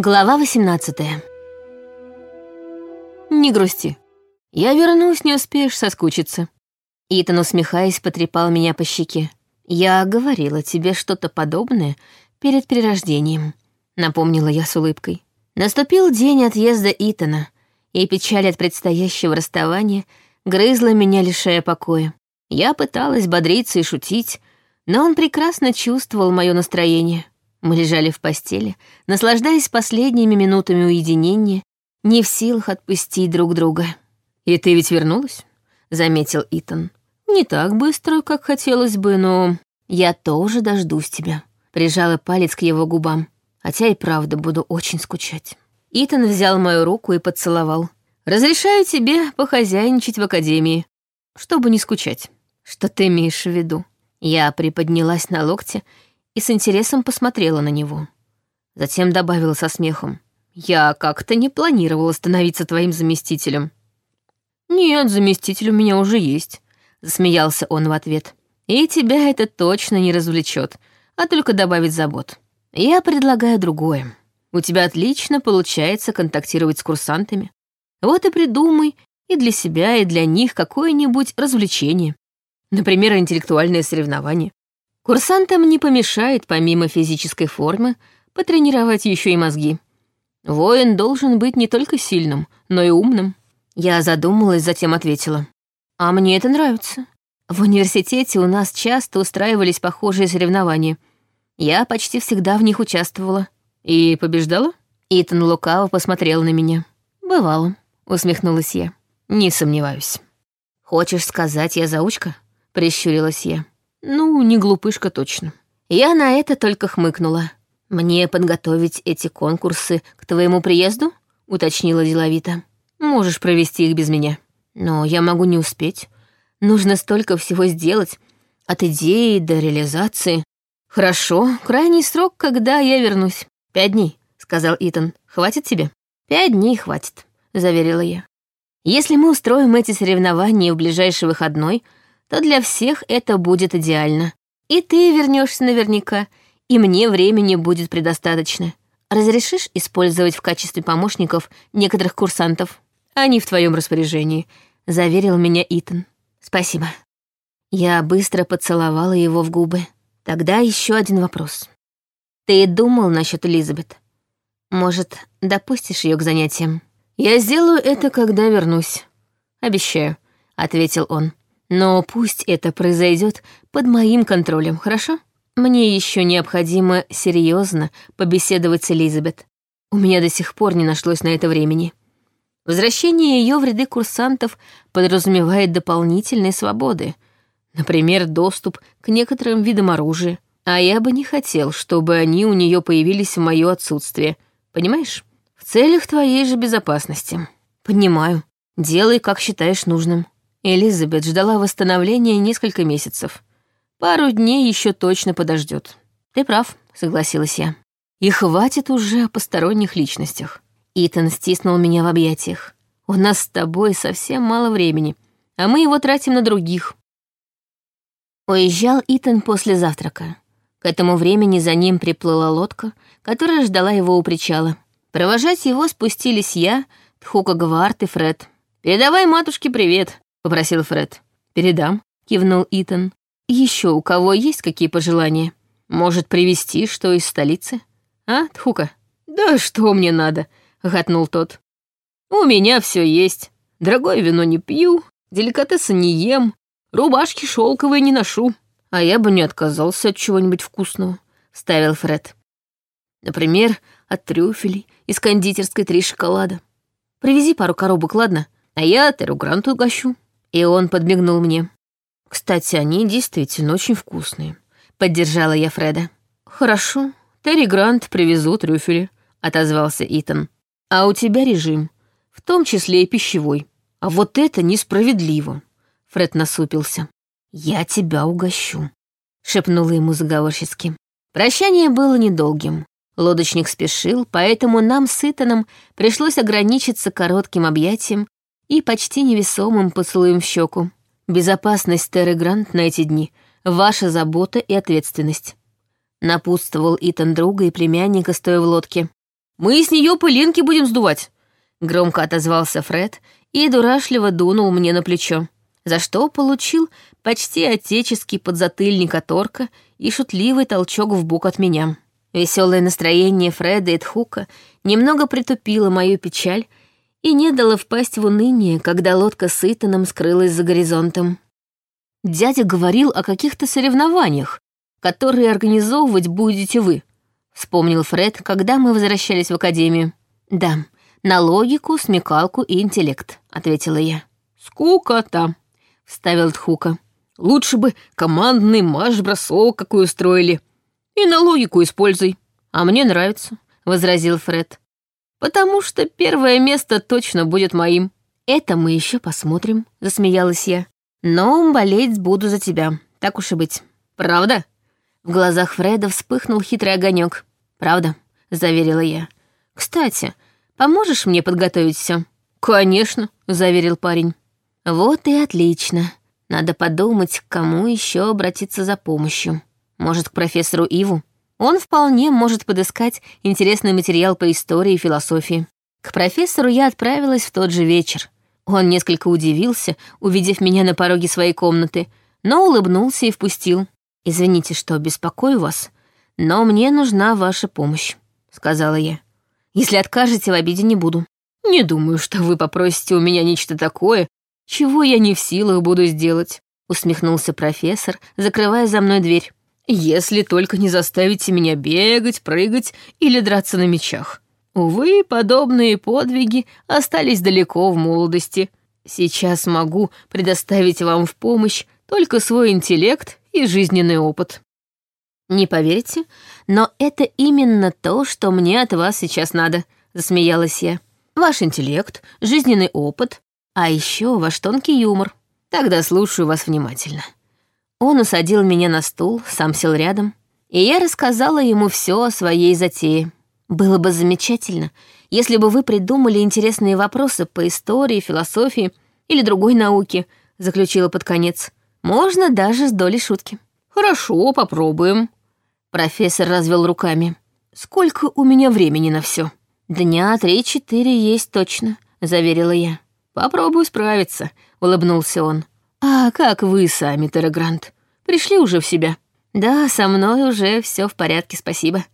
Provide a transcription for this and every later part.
Глава 18 «Не грусти. Я вернусь, не успеешь соскучиться». Итан, усмехаясь, потрепал меня по щеке. «Я говорила тебе что-то подобное перед перерождением», — напомнила я с улыбкой. Наступил день отъезда Итана, и печаль от предстоящего расставания грызла меня, лишая покоя. Я пыталась бодриться и шутить, но он прекрасно чувствовал мое настроение. Мы лежали в постели, наслаждаясь последними минутами уединения, не в силах отпустить друг друга. «И ты ведь вернулась?» — заметил Итан. «Не так быстро, как хотелось бы, но я тоже дождусь тебя», — прижала палец к его губам, хотя и правда буду очень скучать. Итан взял мою руку и поцеловал. «Разрешаю тебе похозяйничать в академии, чтобы не скучать». «Что ты имеешь в виду?» Я приподнялась на локте и с интересом посмотрела на него. Затем добавила со смехом. «Я как-то не планировала становиться твоим заместителем». «Нет, заместитель у меня уже есть», — засмеялся он в ответ. «И тебя это точно не развлечет, а только добавит забот. Я предлагаю другое. У тебя отлично получается контактировать с курсантами. Вот и придумай и для себя, и для них какое-нибудь развлечение. Например, интеллектуальное соревнование. Курсантам не помешает, помимо физической формы, потренировать еще и мозги. Воин должен быть не только сильным, но и умным. Я задумалась, затем ответила. А мне это нравится. В университете у нас часто устраивались похожие соревнования. Я почти всегда в них участвовала. И побеждала? Итан лукаво посмотрел на меня. «Бывало», — усмехнулась я. «Не сомневаюсь». «Хочешь сказать, я заучка?» — прищурилась я. Ну, не глупышка точно. Я на это только хмыкнула. «Мне подготовить эти конкурсы к твоему приезду?» — уточнила деловито. «Можешь провести их без меня. Но я могу не успеть. Нужно столько всего сделать. От идеи до реализации. Хорошо, крайний срок, когда я вернусь. Пять дней», — сказал Итан. «Хватит тебе?» «Пять дней хватит», — заверила я. «Если мы устроим эти соревнования в ближайший выходной, — то для всех это будет идеально. И ты вернешься наверняка, и мне времени будет предостаточно. Разрешишь использовать в качестве помощников некоторых курсантов? Они в твоем распоряжении», — заверил меня Итан. «Спасибо». Я быстро поцеловала его в губы. Тогда еще один вопрос. «Ты думал насчет Элизабет? Может, допустишь ее к занятиям?» «Я сделаю это, когда вернусь. Обещаю», — ответил он. Но пусть это произойдет под моим контролем, хорошо? Мне еще необходимо серьезно побеседовать с Элизабет. У меня до сих пор не нашлось на это времени. Возвращение ее в ряды курсантов подразумевает дополнительные свободы, например, доступ к некоторым видам оружия. А я бы не хотел, чтобы они у нее появились в мое отсутствие. Понимаешь? В целях твоей же безопасности. Понимаю. Делай, как считаешь нужным. Элизабет ждала восстановления несколько месяцев. Пару дней еще точно подождет. Ты прав, согласилась я. И хватит уже о посторонних личностях. Итан стиснул меня в объятиях. У нас с тобой совсем мало времени, а мы его тратим на других. Уезжал Итан после завтрака. К этому времени за ним приплыла лодка, которая ждала его у причала. Провожать его спустились я, Тхука Гвард и Фред. «Передавай матушке привет», — попросил Фред. «Передам», — кивнул Итан. Еще у кого есть какие пожелания? Может, привезти что из столицы? А, Тхука?» «Да что мне надо?» — гатнул тот. «У меня все есть. Дорогое вино не пью, деликатесы не ем, рубашки шелковые не ношу. А я бы не отказался от чего-нибудь вкусного», — ставил Фред. «Например, от трюфелей из кондитерской три шоколада. Привези пару коробок, ладно? А я Теру Гранту угощу». И он подмигнул мне. «Кстати, они действительно очень вкусные», — поддержала я Фреда. «Хорошо, Терри Грант привезут трюфели», — отозвался Итан. «А у тебя режим, в том числе и пищевой. А вот это несправедливо», — Фред насупился. «Я тебя угощу», — шепнула ему заговорщицки. Прощание было недолгим. Лодочник спешил, поэтому нам с Итаном пришлось ограничиться коротким объятием и почти невесомым поцелуем в щеку. Безопасность Терры Грант на эти дни — ваша забота и ответственность. Напутствовал Итан друга и племянника, стоя в лодке. Мы с нее пылинки будем сдувать!» Громко отозвался Фред и дурашливо дунул мне на плечо, за что получил почти отеческий подзатыльник от орка и шутливый толчок в бок от меня. Веселое настроение Фреда и Тхука немного притупило мою печаль и не дало впасть в уныние, когда лодка с Итаном скрылась за горизонтом. Дядя говорил о каких-то соревнованиях, которые организовывать будете вы, вспомнил Фред, когда мы возвращались в академию. Да, на логику, смекалку и интеллект, ответила я. Скука-то, вставил Тхука. Лучше бы командный марш-бросок какой устроили. И на логику используй. А мне нравится, возразил Фред. Потому что первое место точно будет моим. Это мы еще посмотрим, засмеялась я. Но болеть буду за тебя, так уж и быть. Правда? В глазах Фреда вспыхнул хитрый огонек. Правда, заверила я. Кстати, поможешь мне подготовить все? Конечно, заверил парень. Вот и отлично. Надо подумать, к кому еще обратиться за помощью. Может, к профессору Иву? Он вполне может подыскать интересный материал по истории и философии. К профессору я отправилась в тот же вечер. Он несколько удивился, увидев меня на пороге своей комнаты, но улыбнулся и впустил. «Извините, что беспокою вас, но мне нужна ваша помощь», — сказала я. «Если откажете, в обиде не буду. Не думаю, что вы попросите у меня нечто такое, чего я не в силах буду сделать», — усмехнулся профессор, закрывая за мной дверь если только не заставите меня бегать, прыгать или драться на мечах. Увы, подобные подвиги остались далеко в молодости. Сейчас могу предоставить вам в помощь только свой интеллект и жизненный опыт. Не поверите, но это именно то, что мне от вас сейчас надо, засмеялась я. Ваш интеллект, жизненный опыт, а еще ваш тонкий юмор. Тогда слушаю вас внимательно. Он усадил меня на стул, сам сел рядом, и я рассказала ему все о своей затее. Было бы замечательно, если бы вы придумали интересные вопросы по истории, философии или другой науке, заключила под конец. Можно даже с долей шутки. Хорошо, попробуем. Профессор развел руками. Сколько у меня времени на все? Дня три-четыре есть точно, заверила я. Попробую справиться, улыбнулся он. «А как вы сами, Террагрант? Пришли уже в себя?» «Да, со мной уже все в порядке, спасибо.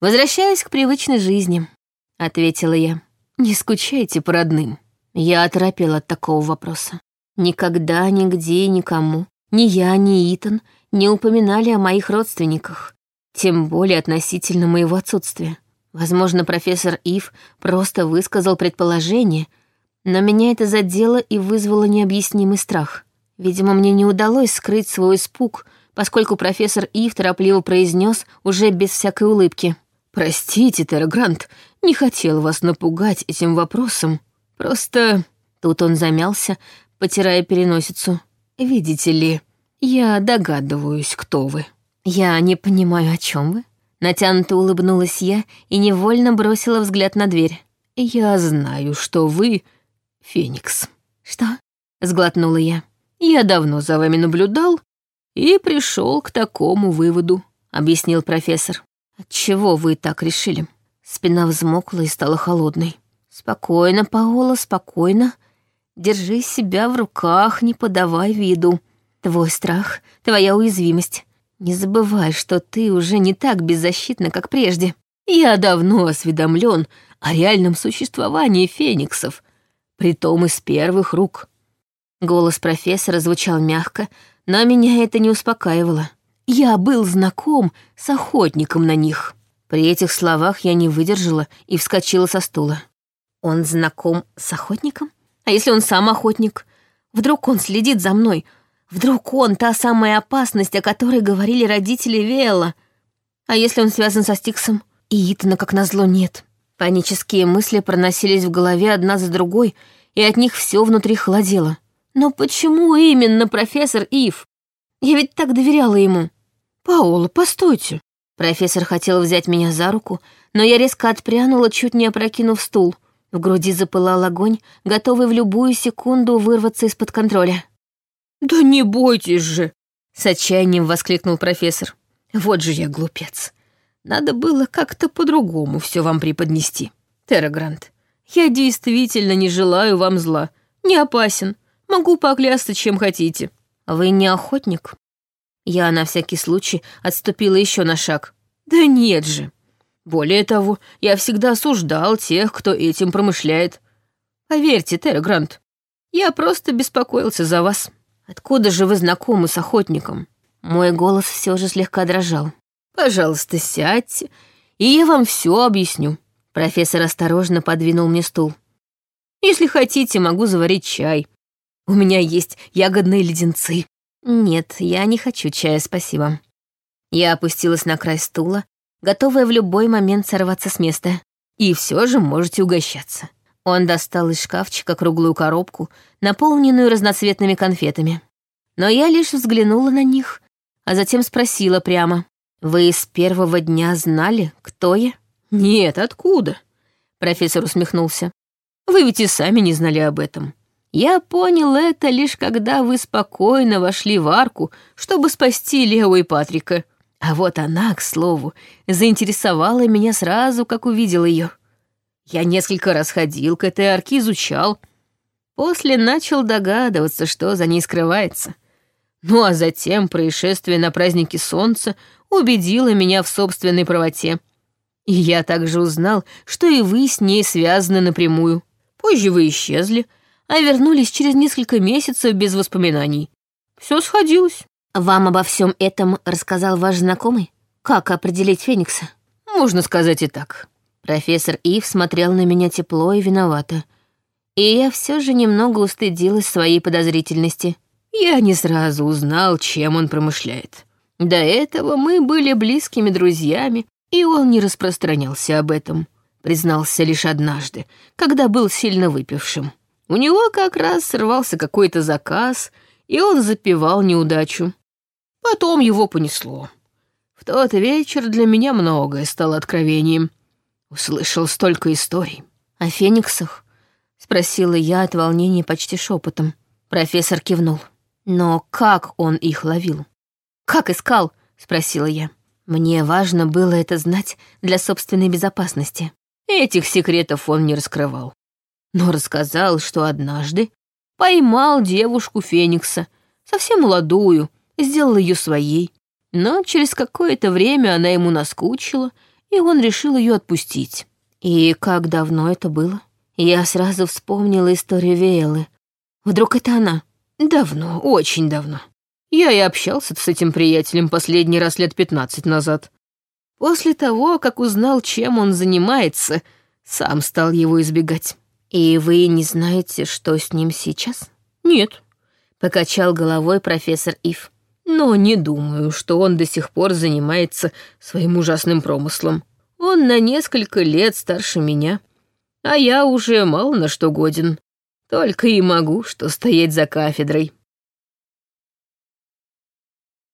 Возвращаюсь к привычной жизни», — ответила я. «Не скучайте по родным». Я оторопела от такого вопроса. Никогда, нигде, никому, ни я, ни Итан не упоминали о моих родственниках, тем более относительно моего отсутствия. Возможно, профессор Ив просто высказал предположение, но меня это задело и вызвало необъяснимый страх. Видимо, мне не удалось скрыть свой испуг, поскольку профессор Ив торопливо произнес уже без всякой улыбки. «Простите, Террагрант, не хотел вас напугать этим вопросом. Просто...» Тут он замялся, потирая переносицу. «Видите ли, я догадываюсь, кто вы». «Я не понимаю, о чем вы?» Натянуто улыбнулась я и невольно бросила взгляд на дверь. «Я знаю, что вы — Феникс». «Что?» — сглотнула я. Я давно за вами наблюдал и пришел к такому выводу», — объяснил профессор. «Отчего вы так решили?» Спина взмокла и стала холодной. «Спокойно, Паола, спокойно. Держи себя в руках, не подавай виду. Твой страх, твоя уязвимость. Не забывай, что ты уже не так беззащитна, как прежде. Я давно осведомлен о реальном существовании фениксов, притом из первых рук. Голос профессора звучал мягко, но меня это не успокаивало. Я был знаком с охотником на них. При этих словах я не выдержала и вскочила со стула. Он знаком с охотником? А если он сам охотник? Вдруг он следит за мной? Вдруг он та самая опасность, о которой говорили родители Виэла? А если он связан со Стиксом? И Итана, как назло, нет. Панические мысли проносились в голове одна за другой, и от них все внутри холодело. Но почему именно профессор Ив? Я ведь так доверяла ему. Паола, постойте. Профессор хотел взять меня за руку, но я резко отпрянула, чуть не опрокинув стул. В груди запылал огонь, готовый в любую секунду вырваться из-под контроля. «Да не бойтесь же!» — с отчаянием воскликнул профессор. «Вот же я глупец. Надо было как-то по-другому все вам преподнести. Террагрант, я действительно не желаю вам зла. Не опасен. Могу поклясться, чем хотите. Вы не охотник? Я на всякий случай отступила еще на шаг. Да нет же. Более того, я всегда осуждал тех, кто этим промышляет. Поверьте, Террагрант, я просто беспокоился за вас. Откуда же вы знакомы с охотником? Мой голос все же слегка дрожал. Пожалуйста, сядьте, и я вам все объясню. Профессор осторожно подвинул мне стул. Если хотите, могу заварить чай. У меня есть ягодные леденцы. Нет, я не хочу чая, спасибо. Я опустилась на край стула, готовая в любой момент сорваться с места. И все же можете угощаться. Он достал из шкафчика круглую коробку, наполненную разноцветными конфетами. Но я лишь взглянула на них, а затем спросила прямо. «Вы с первого дня знали, кто я?» «Нет, откуда?» Профессор усмехнулся. «Вы ведь и сами не знали об этом. Я понял это лишь когда вы спокойно вошли в арку, чтобы спасти Лео и Патрика. А вот она, к слову, заинтересовала меня сразу, как увидел ее. Я несколько раз ходил к этой арке, изучал. После начал догадываться, что за ней скрывается. Ну а затем происшествие на празднике Солнца убедило меня в собственной правоте. И я также узнал, что и вы с ней связаны напрямую. Позже вы исчезли, а вернулись через несколько месяцев без воспоминаний. Все сходилось. Вам обо всем этом рассказал ваш знакомый? Как определить Феникса? Можно сказать и так. Профессор Ив смотрел на меня тепло и виновато. И я все же немного устыдилась своей подозрительности. Я не сразу узнал, чем он промышляет. До этого мы были близкими друзьями, и он не распространялся об этом. Признался лишь однажды, когда был сильно выпившим. У него как раз сорвался какой-то заказ, и он запивал неудачу. Потом его понесло. В тот вечер для меня многое стало откровением. Услышал столько историй. О фениксах? Спросила я от волнения почти шепотом. Профессор кивнул. Но как он их ловил? Как искал? Спросила я. Мне важно было это знать для собственной безопасности. Этих секретов он не раскрывал. Но рассказал, что однажды поймал девушку Феникса, совсем молодую, сделал ее своей. Но через какое-то время она ему наскучила — и он решил ее отпустить. И как давно это было? Я сразу вспомнила историю Виэлы. Вдруг это она? Давно, очень давно. Я и общался с этим приятелем последний раз лет пятнадцать назад. После того, как узнал, чем он занимается, сам стал его избегать. И вы не знаете, что с ним сейчас? Нет, покачал головой профессор Ив но не думаю, что он до сих пор занимается своим ужасным промыслом. Он на несколько лет старше меня, а я уже мало на что годен. Только и могу, что стоять за кафедрой.